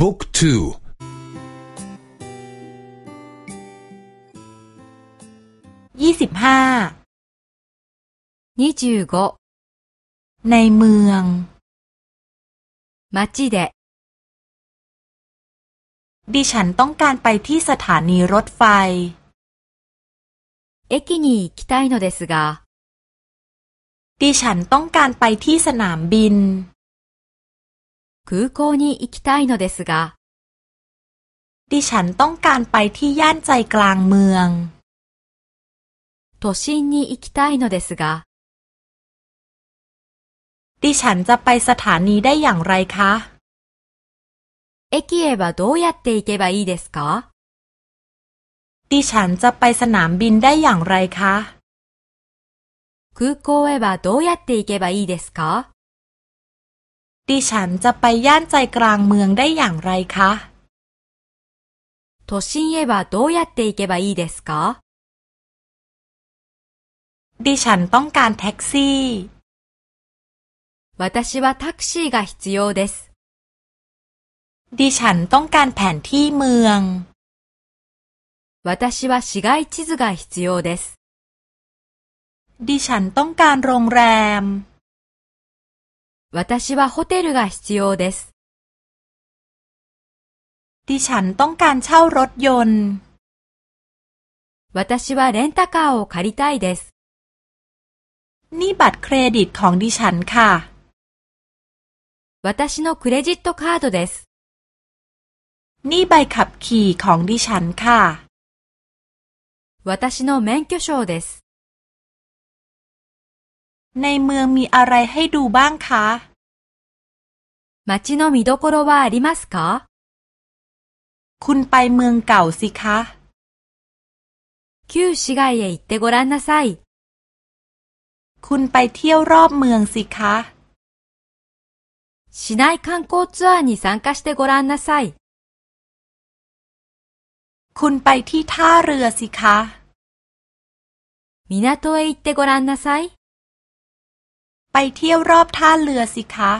บุ๊กทูยี่สิบห้ายี่สิบห้าในเมือง街でดิฉันต้องการไปที่สถานีรถไฟ駅に行きたいのですがดิฉันต้องการไปที่สนามบิน 空港に行きたいのですがดิฉันต้องการไปที่ย่านใจกลางเมือง都心に行きたいのですがดิฉันจะไปสถานีได้อย่างไรคะ駅へはどうやって行けばいいですかดิฉันจะไปสนามบินได้อย่างไรคะ空港へはどうやって行けばいいですか ดิฉันจะไปย่านใจกลางเมืองได้อย่างไรคะ都心へはどうやって行けばいいですかดิฉันต้องการแท็กซี่私はタクシーが必要です。ดิฉันต้องการแผนที่เมือง私は市街地図が必要です。ดิฉันต้องการโรงแรม 私はホテルが必要です。ดิฉันต้องการเช่ารถยนต์私はレンタカーを借りたいです。นี่บัตรเครดิตของดิฉันค่ะ私のクレジットカードです。นี่ใบขับขี่ของดิฉันค่ะ私の免許証です。 ในเมืองมีอะไรให้ดูบ้างคะ街の見どころはありますかคุณไปเมืองเก่าสิคะ旧市街へ行ってごらんなさい。คุณไปเที่ยวรอบเมืองสิคะ市内観光ツアーに参加してごらんなさい。คุณไปที่ท่าเรือสิคะ港へ行ってごらんなさい。 ไปเที่ยวรอบท่าเรือสิคะ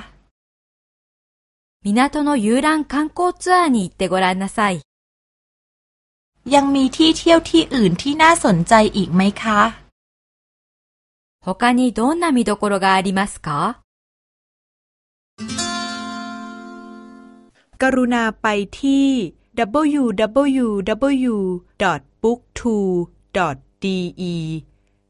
港の遊覧観光ツアーに行ってごらんなさい。ยังมีที่เที่ยวที่อื่นที่น่าสนใจอีกไหมคะ他にどんな見どころがありますかกรุณาไปที่ www.booktwo.de